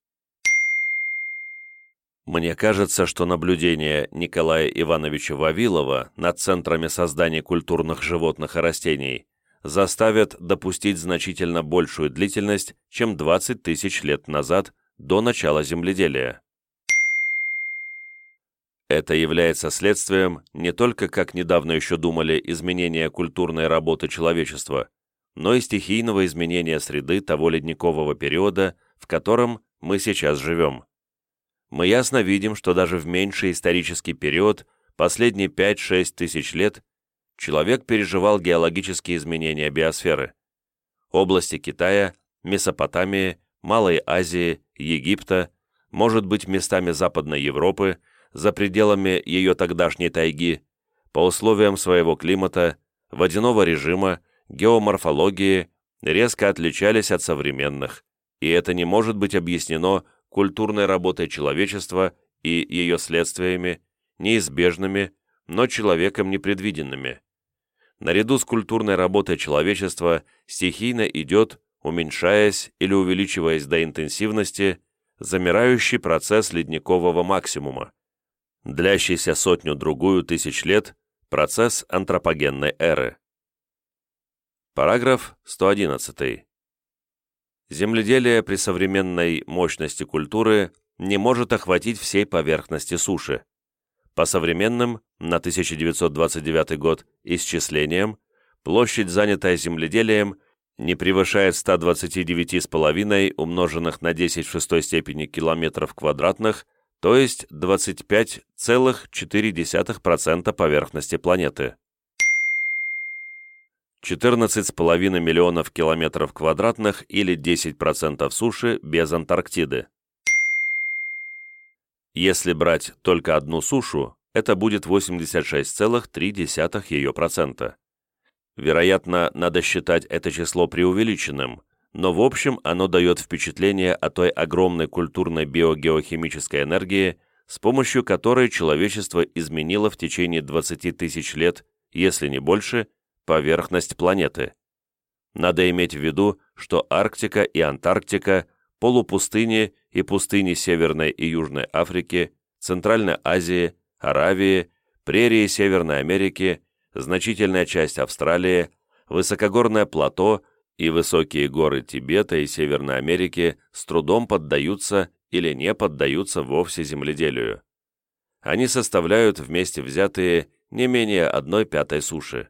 [SPEAKER 1] Мне кажется, что наблюдения Николая Ивановича Вавилова над центрами создания культурных животных и растений заставят допустить значительно большую длительность, чем 20 тысяч лет назад до начала земледелия. Это является следствием не только, как недавно еще думали, изменения культурной работы человечества, но и стихийного изменения среды того ледникового периода, в котором мы сейчас живем. Мы ясно видим, что даже в меньший исторический период, последние 5-6 тысяч лет, человек переживал геологические изменения биосферы. Области Китая, Месопотамии, Малой Азии Египта, может быть местами Западной Европы, за пределами ее тогдашней тайги, по условиям своего климата, водяного режима, геоморфологии, резко отличались от современных, и это не может быть объяснено культурной работой человечества и ее следствиями, неизбежными, но человеком непредвиденными. Наряду с культурной работой человечества стихийно идет, уменьшаясь или увеличиваясь до интенсивности, замирающий процесс ледникового максимума, длящийся сотню-другую тысяч лет, процесс антропогенной эры. Параграф 111. Земледелие при современной мощности культуры не может охватить всей поверхности суши. По современным, на 1929 год, исчислениям, площадь, занятая земледелием, не превышает 129,5 умноженных на 10 в шестой степени километров квадратных, то есть 25,4% поверхности планеты. 14,5 миллионов километров квадратных или 10% суши без Антарктиды. Если брать только одну сушу, это будет 86,3 ее процента. Вероятно, надо считать это число преувеличенным, но в общем оно дает впечатление о той огромной культурной биогеохимической энергии, с помощью которой человечество изменило в течение 20 тысяч лет, если не больше, поверхность планеты. Надо иметь в виду, что Арктика и Антарктика, полупустыни и пустыни Северной и Южной Африки, Центральной Азии, Аравии, прерии Северной Америки, значительная часть Австралии, высокогорное плато и высокие горы Тибета и Северной Америки с трудом поддаются или не поддаются вовсе земледелию. Они составляют вместе взятые не менее одной пятой суши.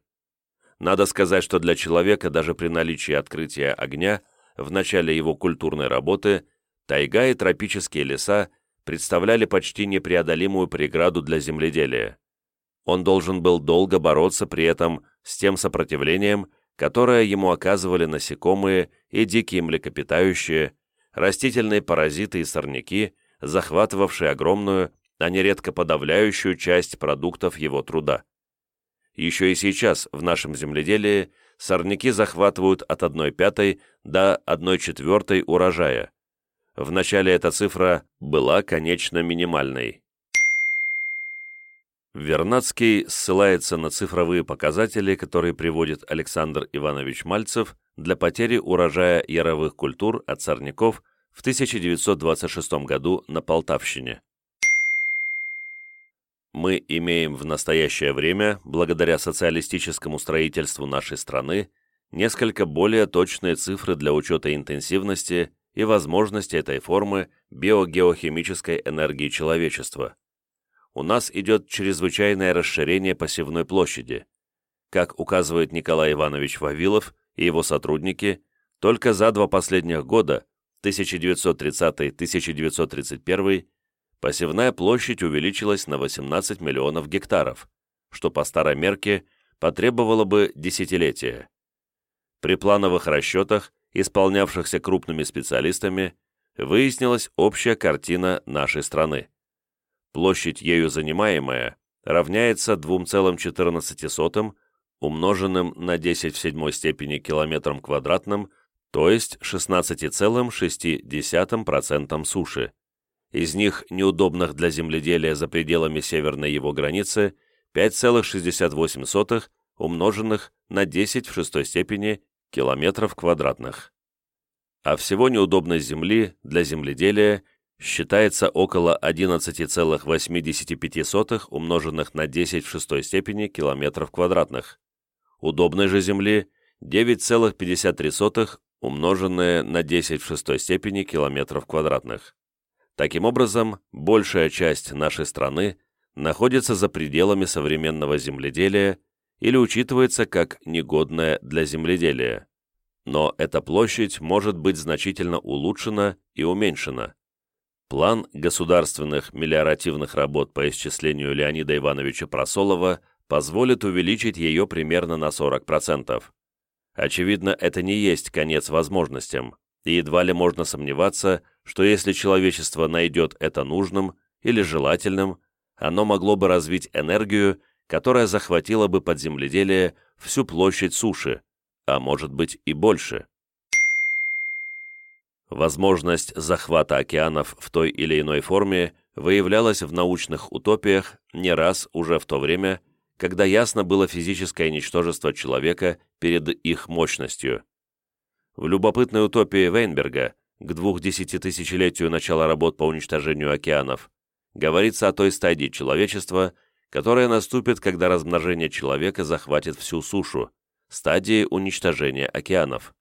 [SPEAKER 1] Надо сказать, что для человека даже при наличии открытия огня в начале его культурной работы тайга и тропические леса представляли почти непреодолимую преграду для земледелия. Он должен был долго бороться при этом с тем сопротивлением, которое ему оказывали насекомые и дикие млекопитающие, растительные паразиты и сорняки, захватывавшие огромную, а нередко подавляющую часть продуктов его труда. Еще и сейчас в нашем земледелии сорняки захватывают от 1 пятой до 1 четвертой урожая. Вначале эта цифра была, конечно, минимальной. Вернадский ссылается на цифровые показатели, которые приводит Александр Иванович Мальцев для потери урожая яровых культур от сорняков в 1926 году на Полтавщине. Мы имеем в настоящее время, благодаря социалистическому строительству нашей страны, несколько более точные цифры для учета интенсивности и возможности этой формы биогеохимической энергии человечества. У нас идет чрезвычайное расширение посевной площади. Как указывает Николай Иванович Вавилов и его сотрудники, только за два последних года, 1930-1931, посевная площадь увеличилась на 18 миллионов гектаров, что по старой мерке потребовало бы десятилетия. При плановых расчетах, исполнявшихся крупными специалистами, выяснилась общая картина нашей страны. Площадь ею занимаемая равняется 2,14 умноженным на 10 в седьмой степени километрам квадратным, то есть 16,6% суши из них неудобных для земледелия за пределами северной его границы 5,68 умноженных на 10 в шестой степени километров квадратных. А всего неудобной земли для земледелия считается около 11,85 умноженных на 10 в шестой степени километров квадратных. Удобной же земли 9,53 умноженные на 10 в шестой степени километров квадратных. Таким образом, большая часть нашей страны находится за пределами современного земледелия или учитывается как негодная для земледелия. Но эта площадь может быть значительно улучшена и уменьшена. План государственных мелиоративных работ по исчислению Леонида Ивановича Просолова позволит увеличить ее примерно на 40%. Очевидно, это не есть конец возможностям и едва ли можно сомневаться, что если человечество найдет это нужным или желательным, оно могло бы развить энергию, которая захватила бы под земледелие всю площадь суши, а может быть и больше. Возможность захвата океанов в той или иной форме выявлялась в научных утопиях не раз уже в то время, когда ясно было физическое ничтожество человека перед их мощностью. В любопытной утопии Вейнберга к двухдесятитысячелетию начала работ по уничтожению океанов говорится о той стадии человечества, которая наступит, когда размножение человека захватит всю сушу, стадии уничтожения океанов.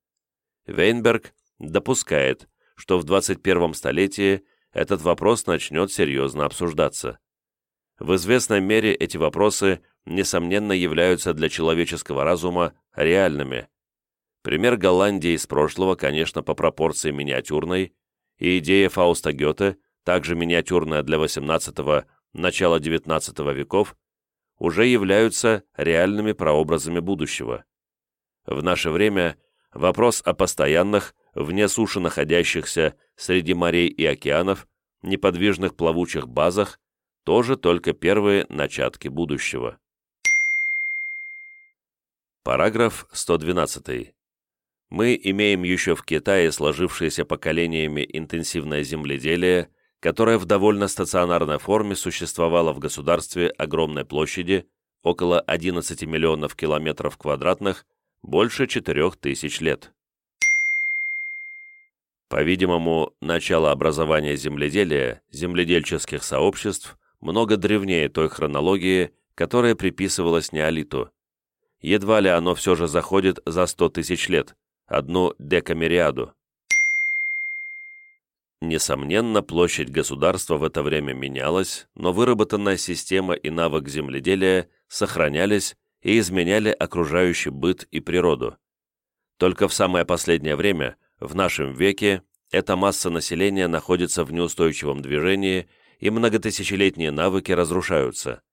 [SPEAKER 1] Вейнберг допускает, что в 21 столетии этот вопрос начнет серьезно обсуждаться. В известной мере эти вопросы, несомненно, являются для человеческого разума реальными. Пример Голландии из прошлого, конечно, по пропорции миниатюрной, и идея Фауста Гёте, также миниатюрная для XVIII – начала XIX веков, уже являются реальными прообразами будущего. В наше время вопрос о постоянных, вне суши находящихся среди морей и океанов, неподвижных плавучих базах, тоже только первые начатки будущего. Параграф 112. Мы имеем еще в Китае сложившееся поколениями интенсивное земледелие, которое в довольно стационарной форме существовало в государстве огромной площади, около 11 миллионов километров квадратных, больше 4000 лет. По-видимому, начало образования земледелия, земледельческих сообществ, много древнее той хронологии, которая приписывалась неолиту. Едва ли оно все же заходит за 100 тысяч лет, одну декамериаду. Несомненно, площадь государства в это время менялась, но выработанная система и навык земледелия сохранялись и изменяли окружающий быт и природу. Только в самое последнее время в нашем веке эта масса населения находится в неустойчивом движении, и многотысячелетние навыки разрушаются.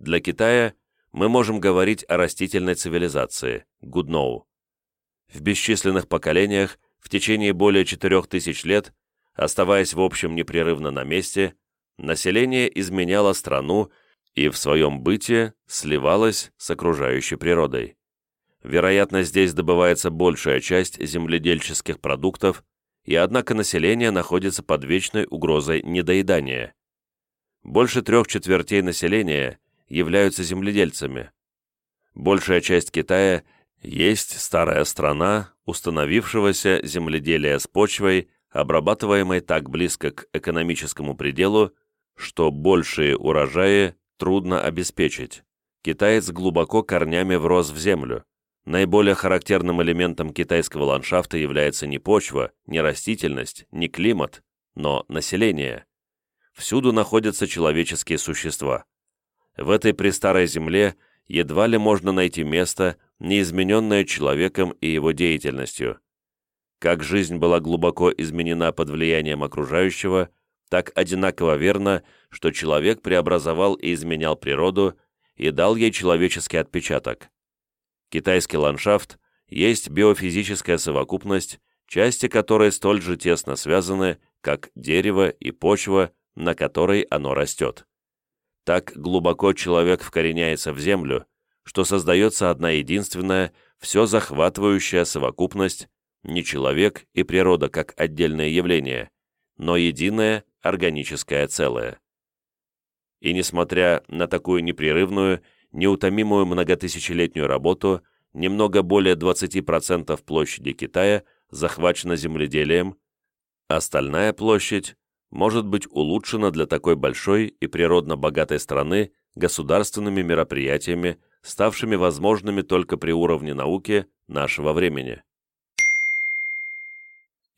[SPEAKER 1] Для Китая мы можем говорить о растительной цивилизации, Гудноу. В бесчисленных поколениях в течение более 4000 лет, оставаясь в общем непрерывно на месте, население изменяло страну и в своем быте сливалось с окружающей природой. Вероятно, здесь добывается большая часть земледельческих продуктов, и однако население находится под вечной угрозой недоедания. Больше трех четвертей населения являются земледельцами. Большая часть Китая есть старая страна, установившегося земледелия с почвой, обрабатываемой так близко к экономическому пределу, что большие урожаи трудно обеспечить. Китаец глубоко корнями врос в землю. Наиболее характерным элементом китайского ландшафта является не почва, не растительность, не климат, но население. Всюду находятся человеческие существа. В этой престарой земле едва ли можно найти место, не измененное человеком и его деятельностью. Как жизнь была глубоко изменена под влиянием окружающего, так одинаково верно, что человек преобразовал и изменял природу и дал ей человеческий отпечаток. Китайский ландшафт есть биофизическая совокупность, части которой столь же тесно связаны, как дерево и почва, на которой оно растет. Так глубоко человек вкореняется в землю, что создается одна единственная, все захватывающая совокупность, не человек и природа как отдельное явление, но единое органическое целое. И несмотря на такую непрерывную неутомимую многотысячелетнюю работу, немного более 20% площади Китая захвачена земледелием, остальная площадь может быть улучшена для такой большой и природно богатой страны государственными мероприятиями, ставшими возможными только при уровне науки нашего времени.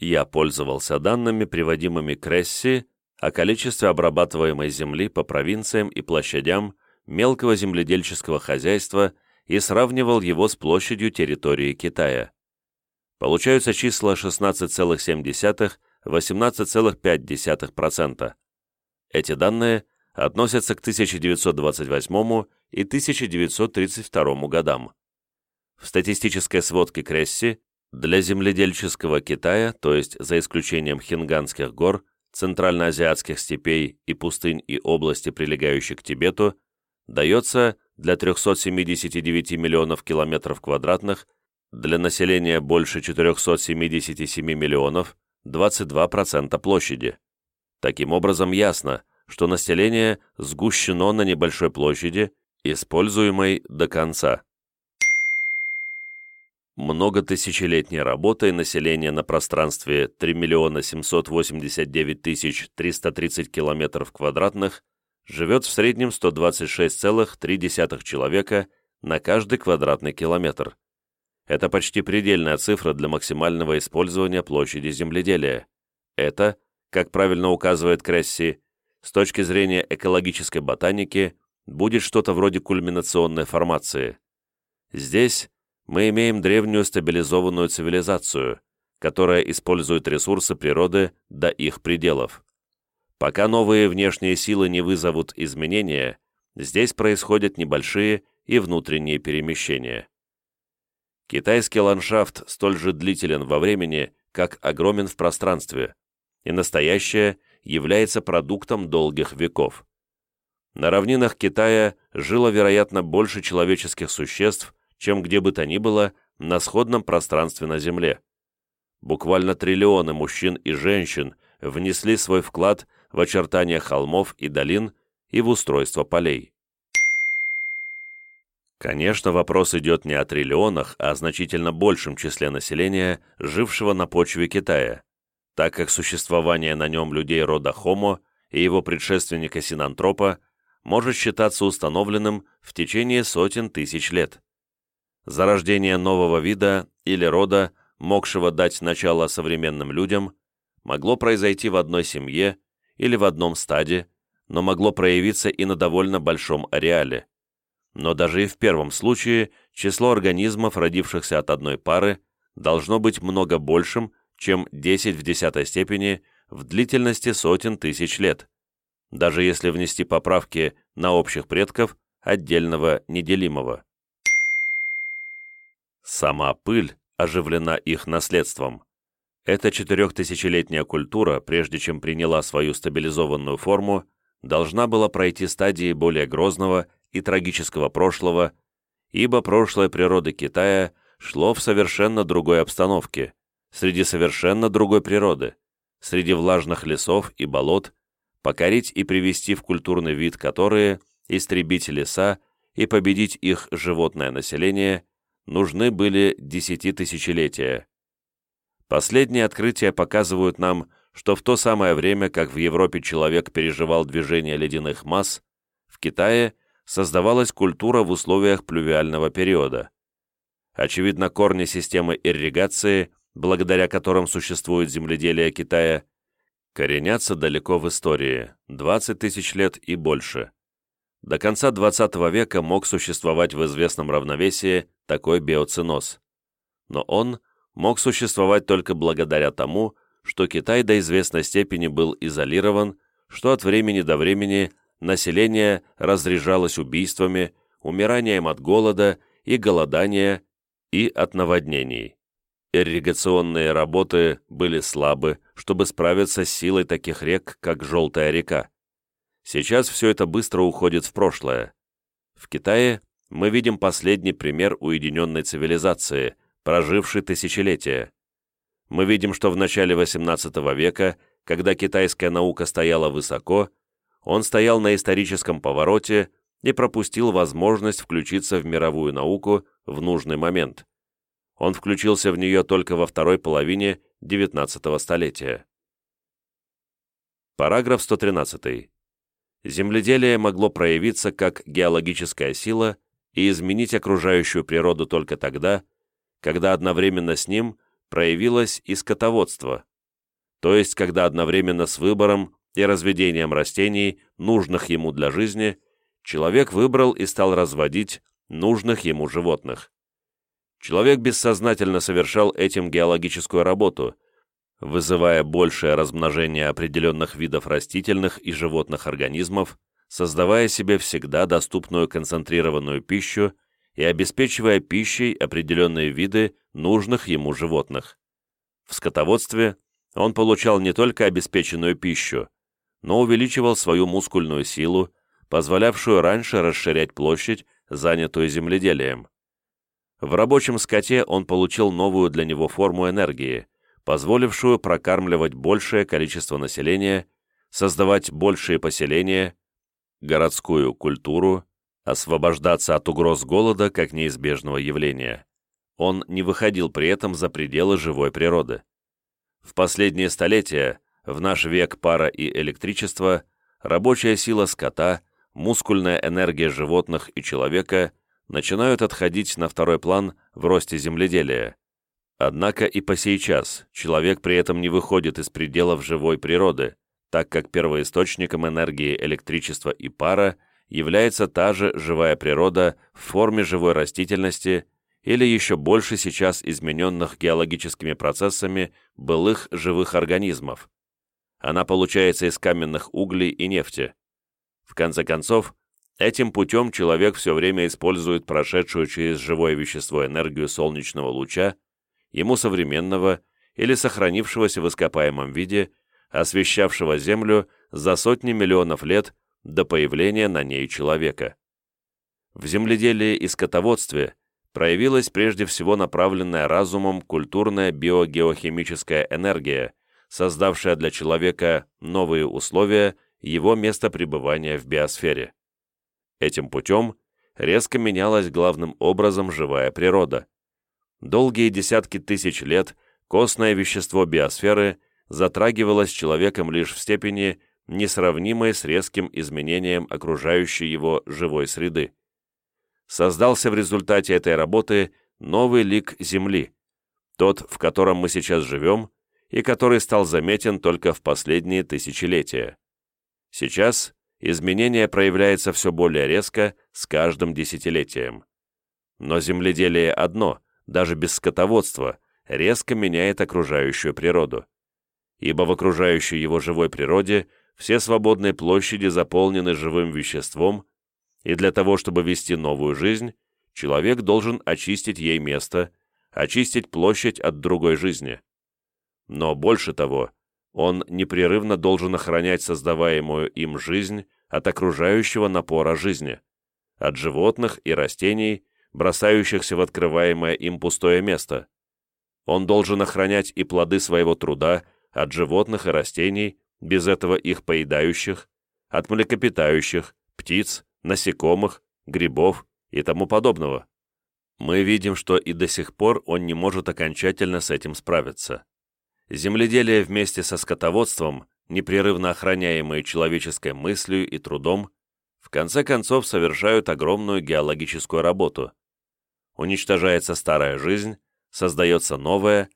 [SPEAKER 1] Я пользовался данными, приводимыми Кресси, о количестве обрабатываемой земли по провинциям и площадям мелкого земледельческого хозяйства и сравнивал его с площадью территории Китая. Получаются числа 16,7-18,5%. Эти данные относятся к 1928 и 1932 годам. В статистической сводке Кресси Для земледельческого Китая, то есть за исключением Хинганских гор, центральноазиатских степей и пустынь и области, прилегающих к Тибету, дается для 379 миллионов километров квадратных, для населения больше 477 миллионов, 22% площади. Таким образом, ясно, что население сгущено на небольшой площади, используемой до конца. Многотысячелетней работой население на пространстве 3 миллиона 789 тысяч 330 километров квадратных живет в среднем 126,3 человека на каждый квадратный километр. Это почти предельная цифра для максимального использования площади земледелия. Это, как правильно указывает Кресси, с точки зрения экологической ботаники, будет что-то вроде кульминационной формации. Здесь мы имеем древнюю стабилизованную цивилизацию, которая использует ресурсы природы до их пределов. Пока новые внешние силы не вызовут изменения, здесь происходят небольшие и внутренние перемещения. Китайский ландшафт столь же длителен во времени, как огромен в пространстве, и настоящее является продуктом долгих веков. На равнинах Китая жило, вероятно, больше человеческих существ, чем где бы то ни было на сходном пространстве на Земле. Буквально триллионы мужчин и женщин внесли свой вклад в очертания холмов и долин и в устройство полей. Конечно, вопрос идет не о триллионах, а о значительно большем числе населения, жившего на почве Китая, так как существование на нем людей рода Homo и его предшественника Синантропа может считаться установленным в течение сотен тысяч лет. Зарождение нового вида или рода, могшего дать начало современным людям, могло произойти в одной семье или в одном стаде, но могло проявиться и на довольно большом ареале но даже и в первом случае число организмов, родившихся от одной пары, должно быть много большим, чем 10 в десятой степени в длительности сотен тысяч лет, даже если внести поправки на общих предков отдельного неделимого. Сама пыль оживлена их наследством. Эта четырехтысячелетняя культура, прежде чем приняла свою стабилизованную форму, должна была пройти стадии более грозного и трагического прошлого, ибо прошлое природы Китая шло в совершенно другой обстановке, среди совершенно другой природы, среди влажных лесов и болот, покорить и привести в культурный вид которые, истребить леса и победить их животное население, нужны были десяти тысячелетия. Последние открытия показывают нам, что в то самое время, как в Европе человек переживал движение ледяных масс, в Китае создавалась культура в условиях плювиального периода. Очевидно, корни системы ирригации, благодаря которым существует земледелие Китая, коренятся далеко в истории, 20 тысяч лет и больше. До конца 20 века мог существовать в известном равновесии такой биоциноз. Но он мог существовать только благодаря тому, что Китай до известной степени был изолирован, что от времени до времени население разряжалось убийствами, умиранием от голода и голодания и от наводнений. Ирригационные работы были слабы, чтобы справиться с силой таких рек, как Желтая река. Сейчас все это быстро уходит в прошлое. В Китае мы видим последний пример уединенной цивилизации, прожившей тысячелетия. Мы видим, что в начале XVIII века, когда китайская наука стояла высоко, он стоял на историческом повороте и пропустил возможность включиться в мировую науку в нужный момент. Он включился в нее только во второй половине XIX столетия. Параграф 113. Земледелие могло проявиться как геологическая сила и изменить окружающую природу только тогда, когда одновременно с ним проявилось и скотоводство, то есть когда одновременно с выбором и разведением растений, нужных ему для жизни, человек выбрал и стал разводить нужных ему животных. Человек бессознательно совершал этим геологическую работу, вызывая большее размножение определенных видов растительных и животных организмов, создавая себе всегда доступную концентрированную пищу и обеспечивая пищей определенные виды нужных ему животных. В скотоводстве он получал не только обеспеченную пищу, но увеличивал свою мускульную силу, позволявшую раньше расширять площадь, занятую земледелием. В рабочем скоте он получил новую для него форму энергии, позволившую прокармливать большее количество населения, создавать большие поселения, городскую культуру, освобождаться от угроз голода как неизбежного явления. Он не выходил при этом за пределы живой природы. В последние столетия, в наш век пара и электричества, рабочая сила скота, мускульная энергия животных и человека начинают отходить на второй план в росте земледелия. Однако и по сейчас человек при этом не выходит из пределов живой природы, так как первоисточником энергии электричества и пара является та же живая природа в форме живой растительности или еще больше сейчас измененных геологическими процессами былых живых организмов. Она получается из каменных углей и нефти. В конце концов, этим путем человек все время использует прошедшую через живое вещество энергию солнечного луча, ему современного или сохранившегося в ископаемом виде, освещавшего Землю за сотни миллионов лет до появления на ней человека. В земледелии и скотоводстве проявилась прежде всего направленная разумом культурная биогеохимическая энергия, создавшая для человека новые условия его места пребывания в биосфере. Этим путем резко менялась главным образом живая природа. Долгие десятки тысяч лет костное вещество биосферы затрагивалось человеком лишь в степени, несравнимой с резким изменением окружающей его живой среды создался в результате этой работы новый лик Земли, тот, в котором мы сейчас живем, и который стал заметен только в последние тысячелетия. Сейчас изменение проявляется все более резко с каждым десятилетием. Но земледелие одно, даже без скотоводства, резко меняет окружающую природу. Ибо в окружающей его живой природе все свободные площади заполнены живым веществом, и для того, чтобы вести новую жизнь, человек должен очистить ей место, очистить площадь от другой жизни. Но больше того, он непрерывно должен охранять создаваемую им жизнь от окружающего напора жизни, от животных и растений, бросающихся в открываемое им пустое место. Он должен охранять и плоды своего труда от животных и растений, без этого их поедающих, от млекопитающих, птиц, насекомых, грибов и тому подобного. Мы видим, что и до сих пор он не может окончательно с этим справиться. Земледелие вместе со скотоводством, непрерывно охраняемые человеческой мыслью и трудом, в конце концов совершают огромную геологическую работу. Уничтожается старая жизнь, создается новая,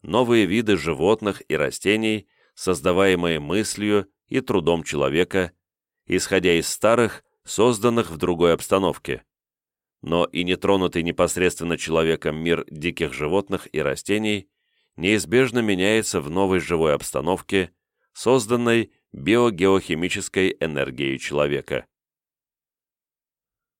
[SPEAKER 1] новые виды животных и растений, создаваемые мыслью и трудом человека, исходя из старых, созданных в другой обстановке. Но и нетронутый непосредственно человеком мир диких животных и растений неизбежно меняется в новой живой обстановке, созданной биогеохимической энергией человека.